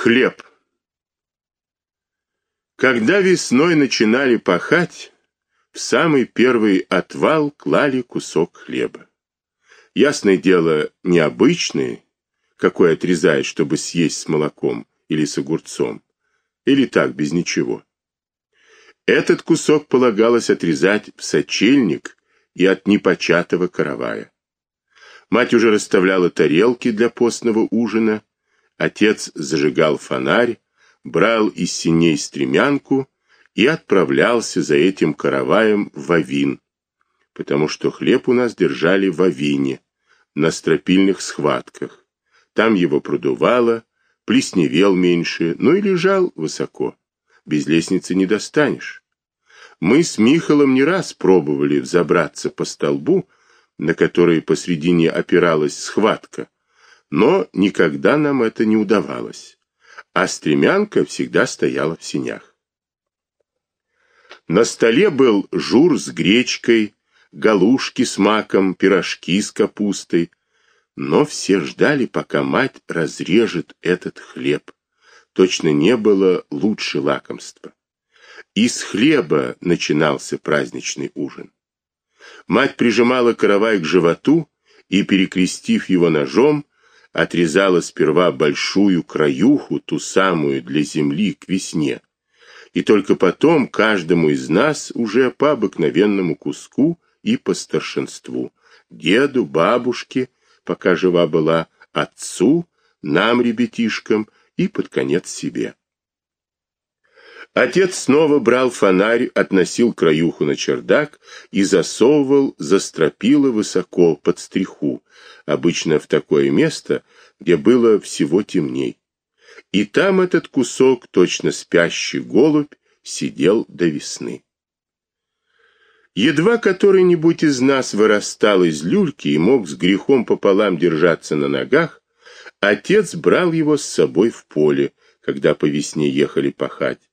Хлеб. Когда весной начинали пахать, в самый первый отвал клали кусок хлеба. Ясное дело, необычный, какой отрезают, чтобы съесть с молоком или с огурцом, или так, без ничего. Этот кусок полагалось отрезать в сочельник и от непочатого каравая. Мать уже расставляла тарелки для постного ужина, отец зажигал фонарь, брал из синей стремянку и отправлялся за этим караваем в Авин, потому что хлеб у нас держали в Авине, на стропильных схватках. Там его продувало, плесневел меньше, но и лежал высоко. Без лестницы не достанешь. Мы с Михалом не раз пробовали взобраться по столбу, на который посредине опиралась схватка, но никогда нам это не удавалось, а стремянка всегда стояла в синях. На столе был жур с гречкой, галушки с маком, пирожки с капустой, но все ждали, пока мать разрежет этот хлеб. Точно не было лучше лакомства. Из хлеба начинался праздничный ужин. Мать прижимала каравай к животу и, перекрестив его ножом, отрезала сперва большую краюху, ту самую для земли к весне, и только потом каждому из нас уже по обыкновенному куску и по старшинству, деду, бабушке, пока жива была, отцу, нам, ребятишкам, и под конец себе. Отец снова брал фонарь, относил краюху на чердак и засовывал за стропила высоко под стриху, обычно в такое место, где было всего темней. И там этот кусок, точно спящий голубь, сидел до весны. Едва который-нибудь из нас вырастал из люльки и мог с грехом пополам держаться на ногах, отец брал его с собой в поле, когда по весне ехали пахать.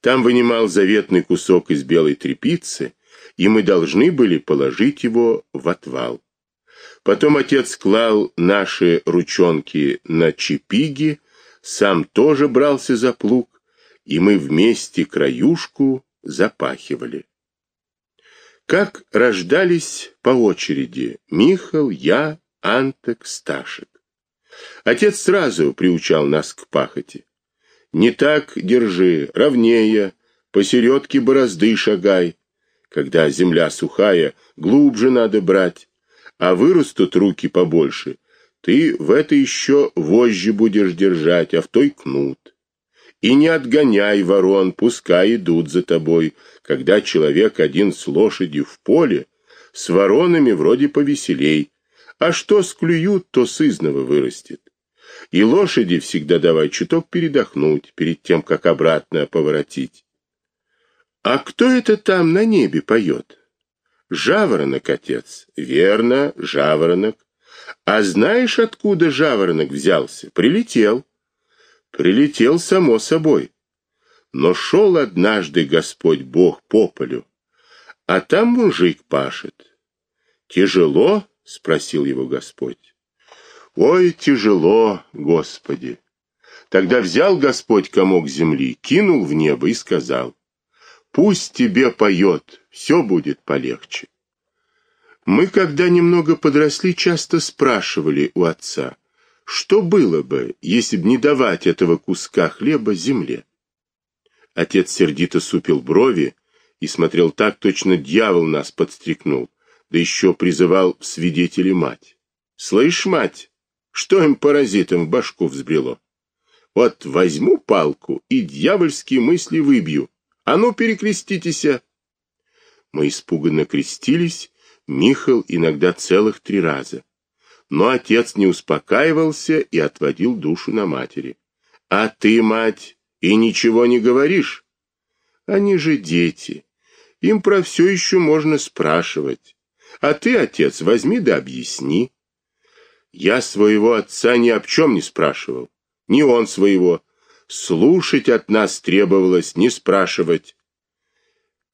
Там вынимал заветный кусок из белой тряпицы, и мы должны были положить его в отвал. Потом отец клал наши ручонки на чепиги, сам тоже брался за плуг, и мы вместе краюшку запахивали. Как рождались по очереди Михал, я, Антек, Сташек. Отец сразу приучал нас к пахоте. Не так держи, ровнее, посередке борозды шагай. Когда земля сухая, глубже надо брать, а вырастут руки побольше, ты в это еще вожжи будешь держать, а в той кнут. И не отгоняй ворон, пускай идут за тобой. Когда человек один с лошадью в поле, с воронами вроде повеселей, а что склюют, то сызново вырастет. И лошади всегда давай чуток передохнуть перед тем, как обратно поворотить. А кто это там на небе поет? Жаворонок, отец. Верно, жаворонок. А знаешь, откуда жаворонок взялся? Прилетел. Прилетел само собой. Но шел однажды Господь Бог по полю, а там мужик пашет. Тяжело? спросил его Господь. Ой, тяжело, Господи. Тогда взял Господь комок земли, кинул в небо и сказал: "Пусть тебе поет, все будет полегче". Мы, когда немного подросли, часто спрашивали у отца: что было бы, если б не давать этого куска хлеба земле? Отец сердито супил брови и смотрел так, точно дьявол нас подстрекнул, да еще призывал в свидетели мать. Слышь, мать, что им паразитам в башку взбрело? Вот возьму палку и дьявольские мысли выбью. А ну перекреститесь. Мы испуганно крестились, Михал иногда целых три раза. Но отец не успокаивался и отводил душу на матери. А ты, мать, и ничего не говоришь? Они же дети. Им про все еще можно спрашивать. А ты, отец, возьми да объясни. Я своего отца ни об чем не спрашивал. Ни он своего. Слушать от нас требовалось, не спрашивать.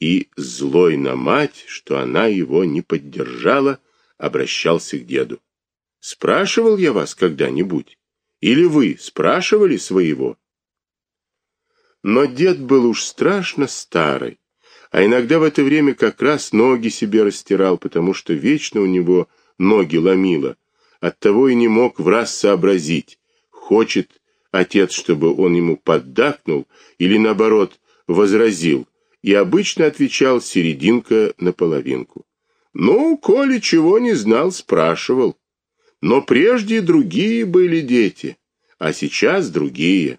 И злой на мать, что она его не поддержала, обращался к деду. Спрашивал я вас когда-нибудь? Или вы спрашивали своего? Но дед был уж страшно старый, а иногда в это время как раз ноги себе растирал, потому что вечно у него ноги ломило. Оттого и не мог в раз сообразить, хочет отец, чтобы он ему поддакнул или наоборот возразил, и обычно отвечал серединка на половинку. Ну, коли чего не знал, спрашивал. Но прежде другие были дети, а сейчас другие.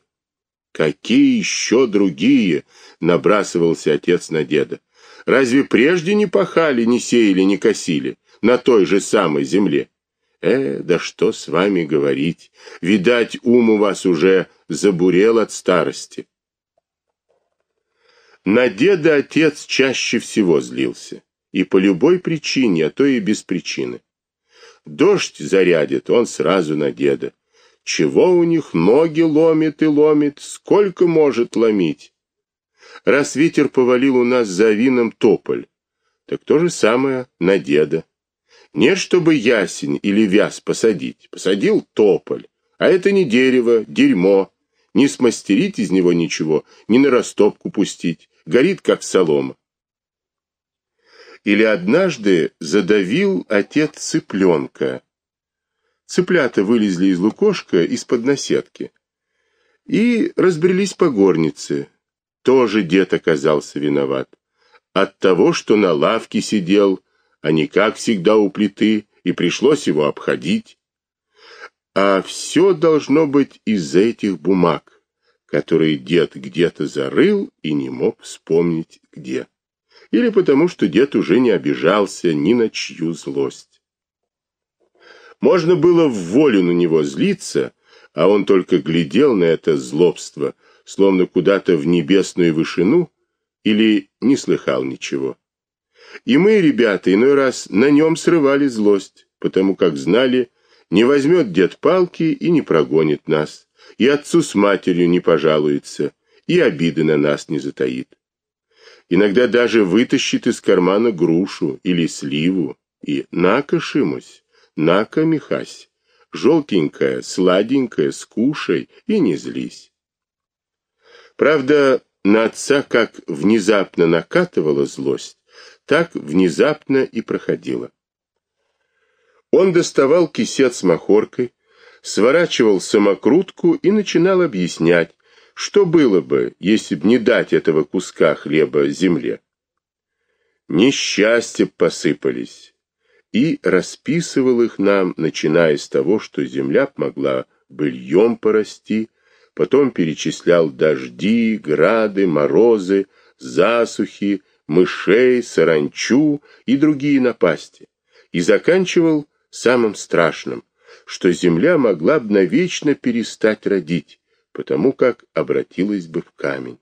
Какие еще другие? Набрасывался отец на деда. Разве прежде не пахали, не сеяли, не косили на той же самой земле? Э, да что с вами говорить? Видать, ум у вас уже забурел от старости. На деда отец чаще всего злился, и по любой причине, а то и без причины. Дождь зарядит, он сразу на деда. Чего у них ноги ломит и ломит, сколько может ломить? Раз ветер повалил у нас за вином тополь, так то же самое на деда. Нет, чтобы ясень или вяз посадить. Посадил тополь. А это не дерево, дерьмо. Не смастерить из него ничего, не на растопку пустить. Горит, как солома. Или однажды задавил отец цыпленка. Цыплята вылезли из лукошка из-под наседки и разбрелись по горнице. Тоже дед оказался виноват. От того, что на лавке сидел, а не как всегда у плиты, и пришлось его обходить. А все должно быть из этих бумаг, которые дед где-то зарыл и не мог вспомнить где. Или потому, что дед уже не обижался ни на чью злость. Можно было в волю на него злиться, а он только глядел на это злобство, словно куда-то в небесную вышину, или не слыхал ничего. И мы, ребята, иной раз на нем срывали злость, потому как знали, не возьмет дед палки и не прогонит нас, и отцу с матерью не пожалуется, и обиды на нас не затаит. Иногда даже вытащит из кармана грушу или сливу и «на-ка, Шимусь, на-ка, Михась, желтенькая, сладенькая, скушай и не злись». Правда, на отца как внезапно накатывала злость, так внезапно и проходила. Он доставал кисет с махоркой, сворачивал самокрутку и начинал объяснять, что было бы, если б не дать этого куска хлеба земле. Несчастья посыпались, и расписывал их нам, начиная с того, что земля могла быльем порасти, потом перечислял дожди, грады, морозы, засухи, мышей, саранчу и другие напасти, и заканчивал самым страшным, что земля могла бы навечно перестать родить, потому как обратилась бы в камень.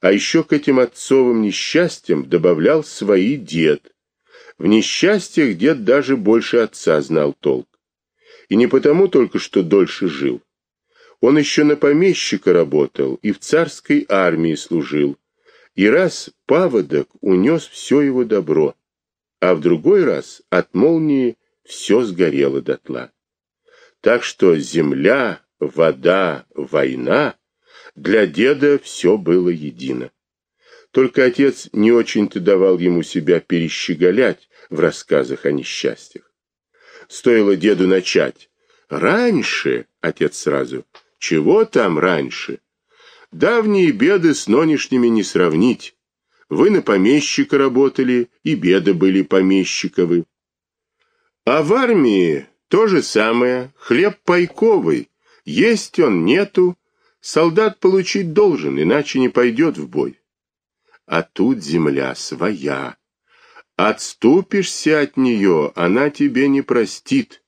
А еще к этим отцовым несчастьям добавлял свои дед. В несчастьях дед даже больше отца знал толк. И не потому только, что дольше жил. Он еще на помещика работал и в царской армии служил, и раз паводок унес все его добро, а в другой раз от молнии все сгорело дотла. Так что земля, вода, война для деда все было едино. Только отец не очень-то давал ему себя перещеголять в рассказах о несчастьях. Стоило деду начать. Раньше, отец сразу, чего там раньше? Давние беды с нынешними не сравнить. Вы на помещика работали, и беды были помещиковы. А в армии то же самое, хлеб пайковый, есть он, нету, солдат получить должен, иначе не пойдет в бой. А тут земля своя. Отступишься от нее, она тебе не простит.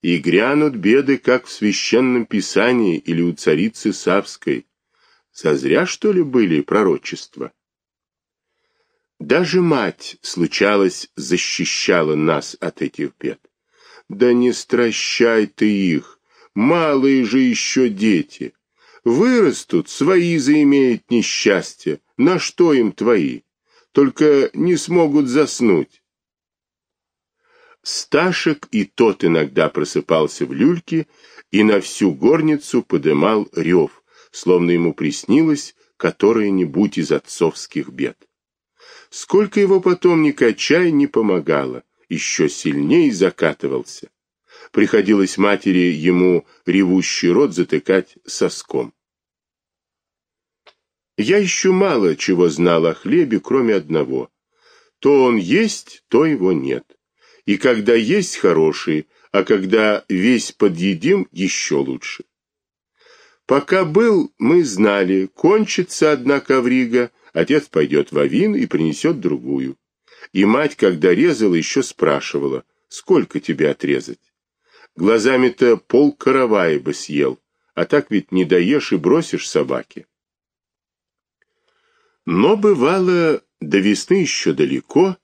И грянут беды, как в священном писании или у царицы Савской. Созря, что ли, были пророчества? Даже мать, случалось, защищала нас от этих бед. Да не стращай ты их, малые же еще дети. Вырастут, свои заимеют несчастье, на что им твои? Только не смогут заснуть. Сташек и тот иногда просыпался в люльке и на всю горницу подымал рев, словно ему приснилось которое-нибудь из отцовских бед. Сколько его потом ни качай, не помогало, еще сильнее закатывался. Приходилось матери ему ревущий рот затыкать соском. Я еще мало чего знал о хлебе, кроме одного. То он есть, то его нет. И когда есть хороший, а когда весь подъедим, еще лучше. Пока был, мы знали, кончится одна коврига, отец пойдет в авин и принесет другую. И мать, когда резала, еще спрашивала, сколько тебе отрезать. Глазами-то пол каравая бы съел, а так ведь не доешь и бросишь собаке. Но бывало, до весны еще далеко,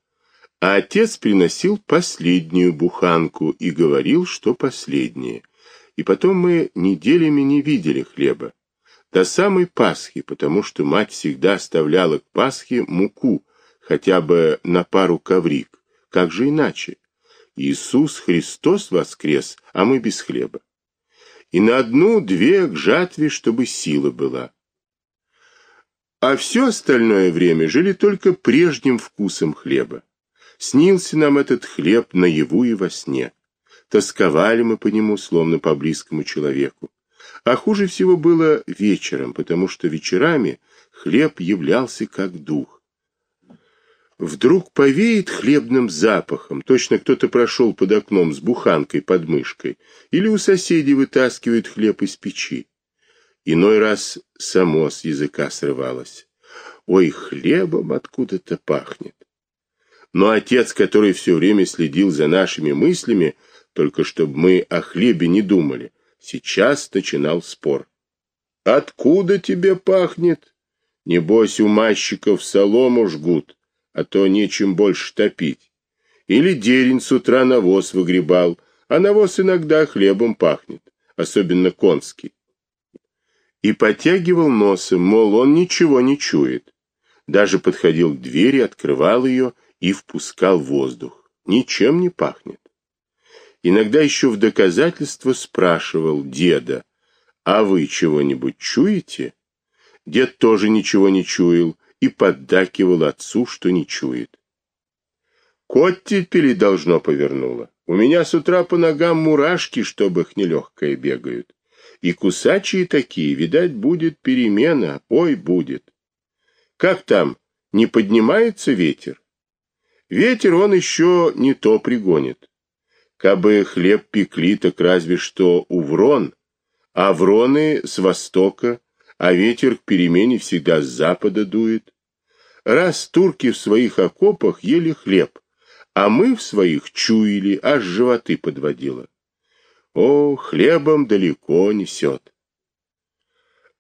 а отец приносил последнюю буханку и говорил, что последняя. И потом мы неделями не видели хлеба. До самой Пасхи, потому что мать всегда оставляла к Пасхе муку, хотя бы на пару коврик. Как же иначе? Иисус Христос воскрес, а мы без хлеба. И на одну-две к жатве, чтобы сила была а все остальное время жили только прежним вкусом хлеба. Снился нам этот хлеб наяву и во сне. Тосковали мы по нему, словно по близкому человеку. А хуже всего было вечером, потому что вечерами хлеб являлся как дух. Вдруг повеет хлебным запахом, точно кто-то прошел под окном с буханкой под мышкой, или у соседей вытаскивают хлеб из печи. Иной раз само с языка срывалось. Ой, хлебом откуда-то пахнет. Но отец, который все время следил за нашими мыслями, только чтобы мы о хлебе не думали, сейчас начинал спор. Откуда тебе пахнет? Небось, у мащиков солому жгут, а то нечем больше топить. Или дерень с утра навоз выгребал, а навоз иногда хлебом пахнет, особенно конский и потягивал носом, мол, он ничего не чует. Даже подходил к двери, открывал ее и впускал воздух. Ничем не пахнет. Иногда еще в доказательство спрашивал деда, «А вы чего-нибудь чуете?» Дед тоже ничего не чуял и поддакивал отцу, что не чует. Коттепели должно повернуло. У меня с утра по ногам мурашки, чтобы их нелегкое бегают. И кусачие такие, видать, будет перемена, ой, будет. Как там, не поднимается ветер? Ветер он еще не то пригонит. Кабы хлеб пекли, так разве что у врон, а вроны с востока, а ветер к перемене всегда с запада дует. Раз турки в своих окопах ели хлеб, а мы в своих чуяли, аж животы подводило. О, хлебом далеко несет.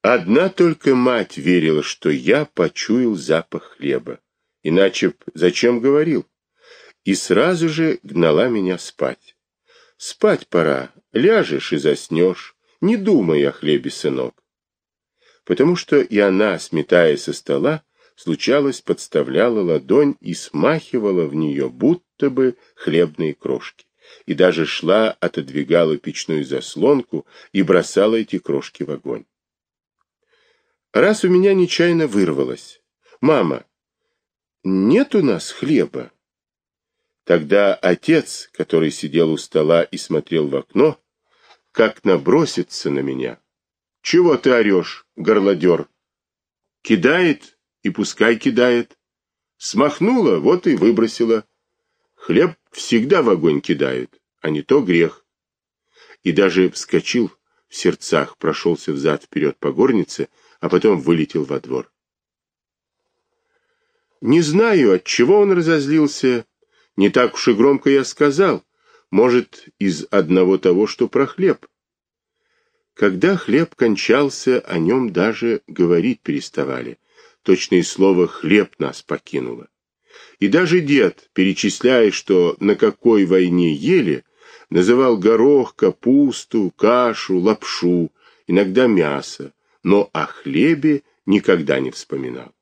Одна только мать верила, что я почуял запах хлеба. Иначе б зачем говорил? И сразу же гнала меня спать. Спать пора, ляжешь и заснешь, не думай о хлебе, сынок. Потому что и она, сметая со стола, случалось, подставляла ладонь и смахивала в нее будто бы хлебные крошки и даже шла, отодвигала печную заслонку и бросала эти крошки в огонь. Раз у меня нечаянно вырвалось. «Мама, нет у нас хлеба?» Тогда отец, который сидел у стола и смотрел в окно, как набросится на меня. «Чего ты орешь, горлодер?» «Кидает, и пускай кидает. Смахнула, вот и выбросила. Хлеб всегда в огонь кидают, а не то грех. И даже вскочил в сердцах, прошелся взад-вперед по горнице, а потом вылетел во двор. Не знаю, от чего он разозлился. Не так уж и громко я сказал. Может, из одного того, что про хлеб. Когда хлеб кончался, о нем даже говорить переставали. Точное слово «хлеб» нас покинуло. И даже дед, перечисляя, что на какой войне ели, называл горох, капусту, кашу, лапшу, иногда мясо, но о хлебе никогда не вспоминал.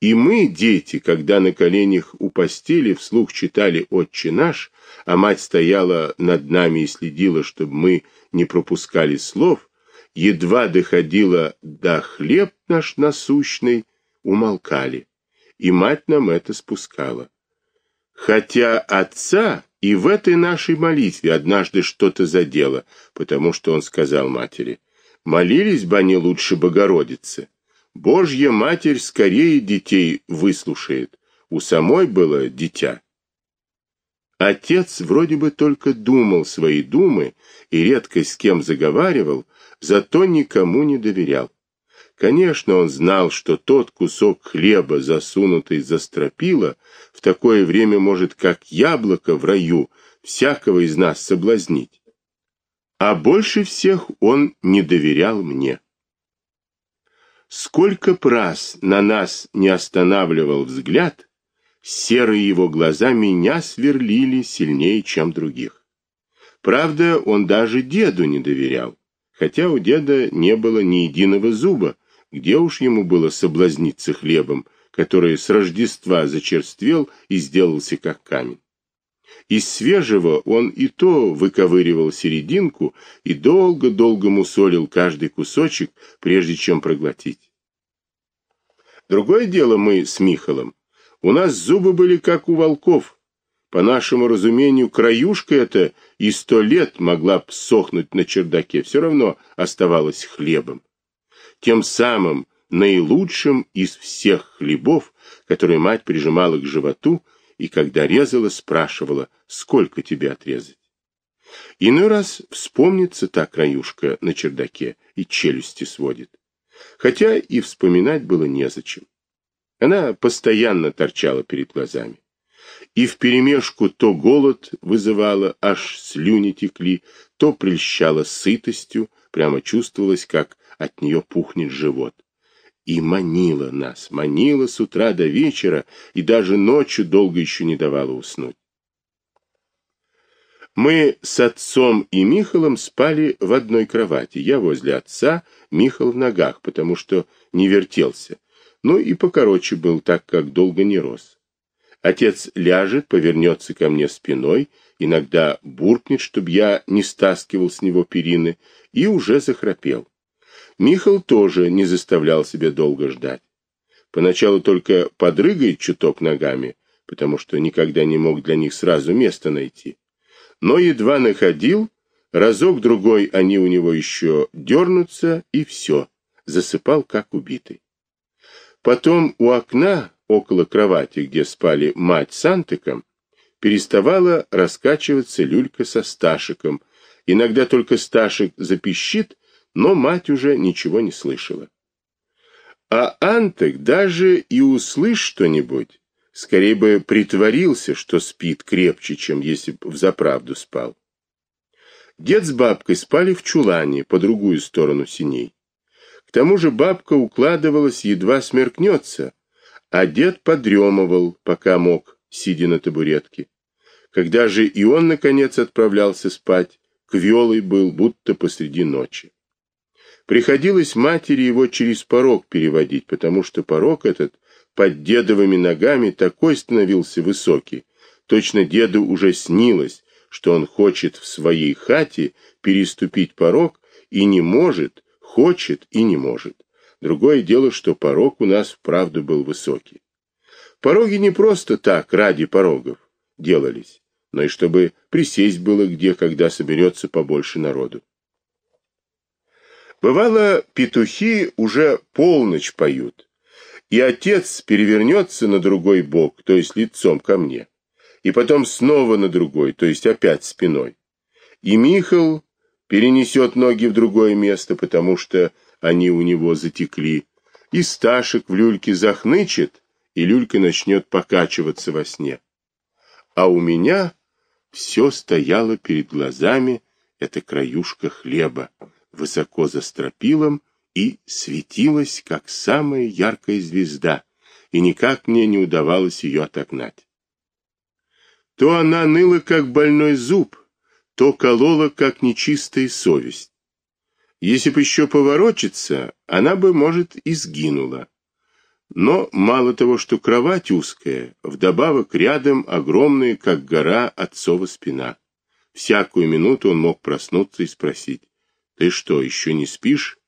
И мы, дети, когда на коленях у постели вслух читали «Отче наш», а мать стояла над нами и следила, чтобы мы не пропускали слов, едва доходило до хлеб наш насущный, умолкали, и мать нам это спускала. Хотя отца и в этой нашей молитве однажды что-то задело, потому что он сказал матери, молились бы они лучше Богородице. Божья Матерь скорее детей выслушает, у самой было дитя. Отец вроде бы только думал свои думы и редко с кем заговаривал, зато никому не доверял. Конечно, он знал, что тот кусок хлеба, засунутый за стропила, в такое время может, как яблоко в раю, всякого из нас соблазнить. А больше всех он не доверял мне. Сколько раз на нас не останавливал взгляд, серые его глаза меня сверлили сильнее, чем других. Правда, он даже деду не доверял, хотя у деда не было ни единого зуба, где уж ему было соблазниться хлебом, который с Рождества зачерствел и сделался как камень. Из свежего он и то выковыривал серединку и долго-долго мусолил каждый кусочек, прежде чем проглотить. Другое дело мы с Михалом. У нас зубы были как у волков. По нашему разумению, краюшка эта и сто лет могла б сохнуть на чердаке, все равно оставалась хлебом тем самым наилучшим из всех хлебов, которые мать прижимала к животу и когда резала, спрашивала, сколько тебе отрезать. Иной раз вспомнится та краюшка на чердаке и челюсти сводит. Хотя и вспоминать было незачем. Она постоянно торчала перед глазами. И вперемешку то голод вызывала, аж слюни текли, то прельщала сытостью, прямо чувствовалось, как от нее пухнет живот. И манила нас, манила с утра до вечера, и даже ночью долго еще не давала уснуть. Мы с отцом и Михалом спали в одной кровати. Я возле отца, Михал в ногах, потому что не вертелся. Ну и покороче был, так как долго не рос. Отец ляжет, повернется ко мне спиной, иногда буркнет, чтобы я не стаскивал с него перины, и уже захрапел. Михал тоже не заставлял себя долго ждать. Поначалу только подрыгает чуток ногами, потому что никогда не мог для них сразу место найти. Но едва находил, разок-другой они у него еще дернутся, и все, засыпал как убитый. Потом у окна, около кровати, где спали мать с Антыком, переставала раскачиваться люлька со Сташиком. Иногда только Сташик запищит, но мать уже ничего не слышала. А Антек даже и услышь что-нибудь, скорее бы притворился, что спит крепче, чем если бы взаправду спал. Дед с бабкой спали в чулане по другую сторону синей. К тому же бабка укладывалась едва смеркнется, а дед подремывал, пока мог, сидя на табуретке. Когда же и он, наконец, отправлялся спать, квелый был, будто посреди ночи. Приходилось матери его через порог переводить, потому что порог этот под дедовыми ногами такой становился высокий. Точно деду уже снилось, что он хочет в своей хате переступить порог и не может, хочет и не может. Другое дело, что порог у нас вправду был высокий. Пороги не просто так, ради порогов, делались, но и чтобы присесть было где, когда соберется побольше народу. Бывало, петухи уже полночь поют, и отец перевернется на другой бок, то есть лицом ко мне, и потом снова на другой, то есть опять спиной. И Михал перенесет ноги в другое место, потому что они у него затекли, и Сташек в люльке захнычет, и люлька начнет покачиваться во сне. А у меня все стояло перед глазами, эта краюшка хлеба, высоко за стропилом и светилась, как самая яркая звезда, и никак мне не удавалось ее отогнать. То она ныла, как больной зуб, то колола, как нечистая совесть. Если бы еще поворочиться, она бы, может, и сгинула. Но мало того, что кровать узкая, вдобавок рядом огромная, как гора, отцова спина. Всякую минуту он мог проснуться и спросить: "Ты что, еще не спишь?"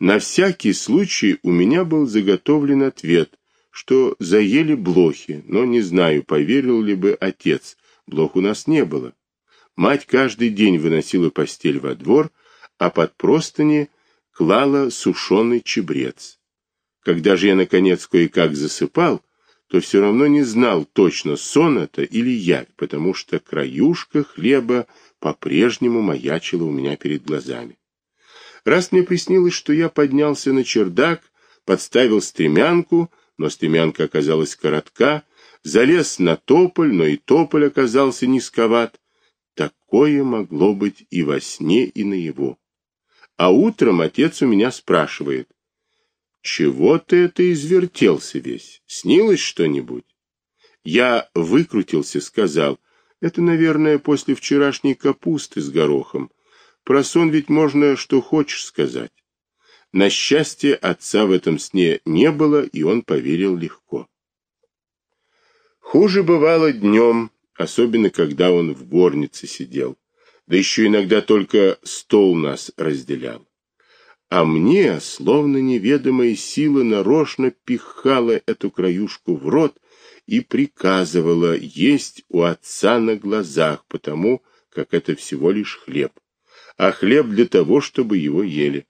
На всякий случай у меня был заготовлен ответ, что заели блохи, но не знаю, поверил ли бы отец. Блох у нас не было. Мать каждый день выносила постель во двор, а под простыни клала сушеный чебрец. Когда же я наконец кое-как засыпал, то все равно не знал точно, сон это или явь, потому что краюшка хлеба по-прежнему маячила у меня перед глазами. Раз мне приснилось, что я поднялся на чердак, подставил стремянку, но стремянка оказалась коротка, залез на тополь, но и тополь оказался низковат. Такое могло быть и во сне, и наяву. А утром отец у меня спрашивает: "Чего ты это извертелся весь? Снилось что-нибудь?" Я выкрутился, сказал: "Это, наверное, после вчерашней капусты с горохом. Про сон ведь можно что хочешь сказать". На счастье отца в этом сне не было, и он поверил легко. Хуже бывало днем, особенно когда он в горнице сидел. Да еще иногда только стол нас разделял. А мне, словно неведомая сила, нарочно пихала эту краюшку в рот и приказывала есть у отца на глазах, потому как это всего лишь хлеб. А хлеб для того, чтобы его ели.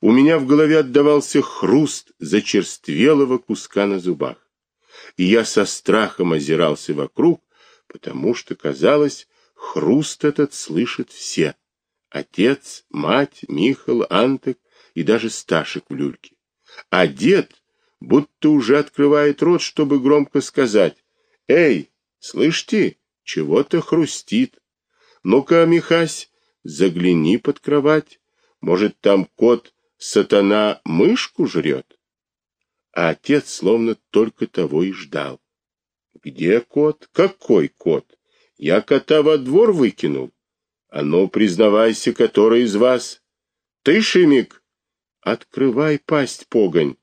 У меня в голове отдавался хруст зачерствелого куска на зубах. И я со страхом озирался вокруг, потому что казалось, хруст этот слышат все: отец, мать, Михал, Антек и даже Сташек в люльке. А дед будто уже открывает рот, чтобы громко сказать: "Эй, слышите, чего-то хрустит. Ну-ка, Михась, загляни под кровать. Может, там кот сатана мышку жрет? А отец словно только того и ждал. Где кот? Какой кот? Я кота во двор выкинул. А ну, признавайся, который из вас? Ты, Шимик? Открывай пасть, погонь.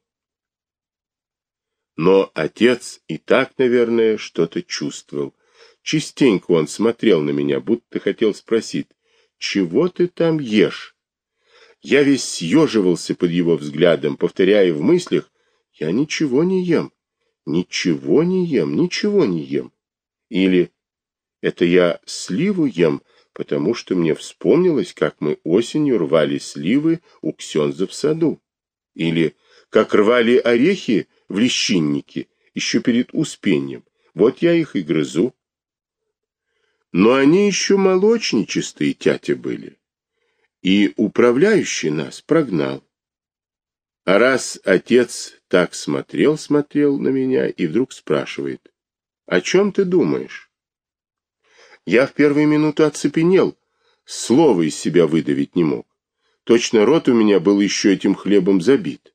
Но отец и так, наверное, что-то чувствовал. Частенько он смотрел на меня, будто хотел спросить, чего ты там ешь? Я весь съеживался под его взглядом, повторяя в мыслях, я ничего не ем, ничего не ем, ничего не ем. Или это я сливу ем, потому что мне вспомнилось, как мы осенью рвали сливы у Ксенза в саду. Или как рвали орехи в лещиннике еще перед успением. Вот я их и грызу. Но они еще молочничистые, тятя, были и управляющий нас прогнал. А раз отец так смотрел-смотрел на меня и вдруг спрашивает, «О чем ты думаешь?» Я в первую минуту оцепенел, слова из себя выдавить не мог. Точно рот у меня был еще этим хлебом забит.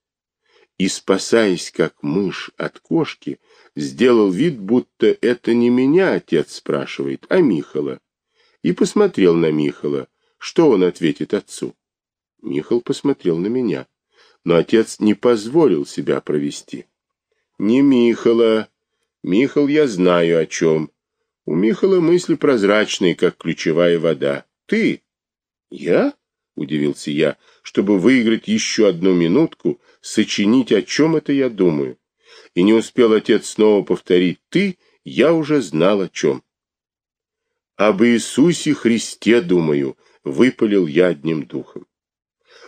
И, спасаясь как мышь от кошки, сделал вид, будто это не меня отец спрашивает, а Михала. И посмотрел на Михала, что он ответит отцу? Михал посмотрел на меня, но отец не позволил себя провести. Не Михала. Михал я знаю о чем. У Михала мысли прозрачные, как ключевая вода. Ты? Я? Удивился я, чтобы выиграть еще одну минутку, сочинить, о чем это я думаю. И не успел отец снова повторить «ты», я уже знал о чем. Об Иисусе Христе думаю, выпалил я одним духом.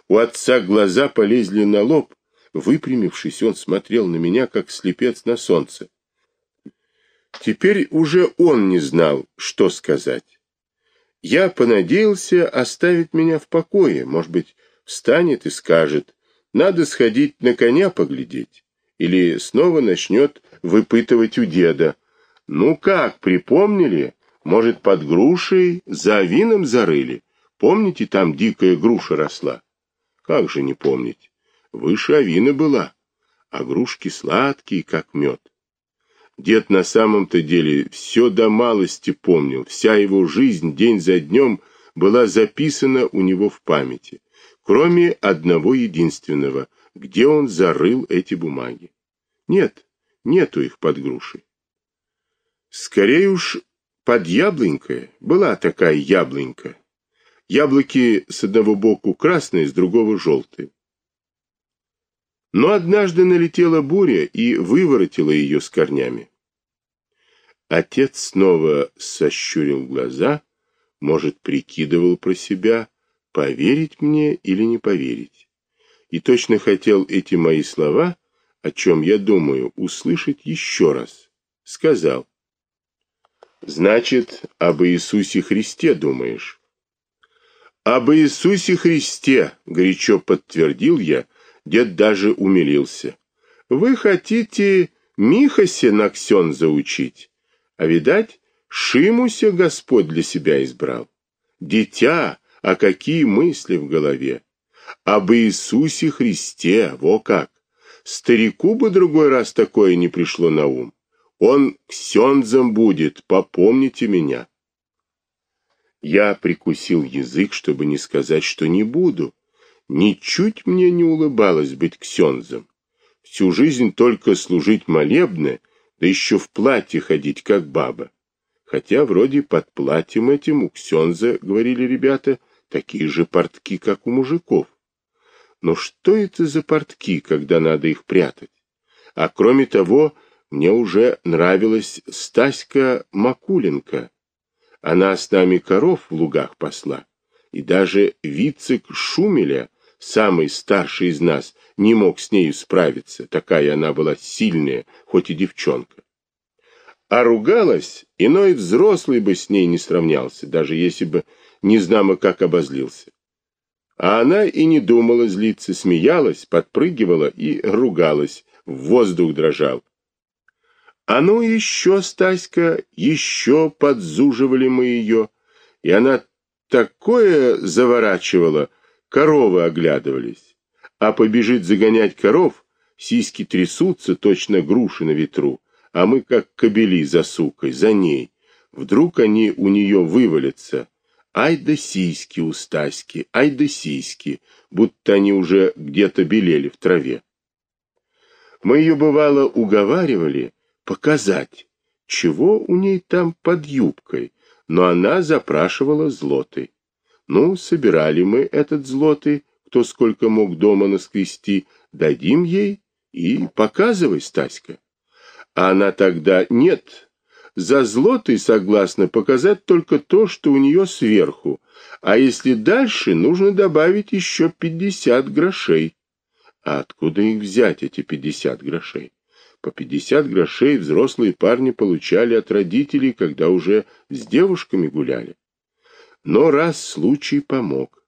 У отца глаза полезли на лоб, выпрямившись, он смотрел на меня как слепец на солнце. Теперь уже он не знал, что сказать. Я понадеялся оставить меня в покое, может быть, встанет и скажет: "Надо сходить на коня поглядеть" или снова начнет выпытывать у деда: "Ну как, припомнили? Может, под грушей за вином зарыли?" Помните, там дикая груша росла? Как же не помнить? Выше авины была, а грушки сладкие, как мед. Дед на самом-то деле все до малости помнил, вся его жизнь день за днем была записана у него в памяти, кроме одного единственного где он зарыл эти бумаги. Нет, нету их под грушей. Скорее уж под яблонькой была такая яблонька. Яблоки с одного боку красные, с другого желтые. Но однажды налетела буря и выворотила ее с корнями. Отец снова сощурил глаза, может, прикидывал про себя, поверить мне или не поверить. И точно хотел эти мои слова, о чем я думаю, услышать еще раз. Сказал. Значит, об Иисусе Христе думаешь? Об Иисусе Христе, горячо подтвердил я, дед даже умилился. Вы хотите Михасе на ксен заучить? А видать, Шимуся Господь для себя избрал. Дитя, а какие мысли в голове? Об Иисусе Христе, во как! Старику бы другой раз такое не пришло на ум. Он ксензом будет, попомните меня. Я прикусил язык, чтобы не сказать, что не буду. Ничуть мне не улыбалось быть ксензом. Всю жизнь только служить молебны — да еще в платье ходить, как баба. Хотя вроде под платьем этим у Ксенза, говорили ребята, такие же портки, как у мужиков. Но что это за портки, когда надо их прятать? А кроме того, мне уже нравилась Стаська Макуленко. Она с нами коров в лугах посла. И даже Вицик Шумеля, самый старший из нас, не мог с нею справиться, такая она была сильная, хоть и девчонка. А ругалась, иной взрослый бы с ней не сравнялся, даже если бы не знамо как обозлился. А она и не думала злиться, смеялась, подпрыгивала и ругалась, в воздух дрожал. А ну еще, Стаська, еще подзуживали мы ее, и она такое заворачивала, коровы оглядывались а побежит загонять коров, сиськи трясутся, точно груши на ветру, а мы как кобели за сукой, за ней. Вдруг они у нее вывалятся. Ай да сиськи у Стаськи, ай да сиськи, будто они уже где-то белели в траве. Мы ее, бывало, уговаривали показать, чего у ней там под юбкой, но она запрашивала злоты. Ну, собирали мы этот злоты, кто сколько мог дома наскрести, дадим ей и показывай, Стаська. А она тогда нет. За злотой согласна показать только то, что у нее сверху, а если дальше, нужно добавить еще пятьдесят грошей. А откуда их взять, эти пятьдесят грошей? По пятьдесят грошей взрослые парни получали от родителей, когда уже с девушками гуляли. Но раз случай помог.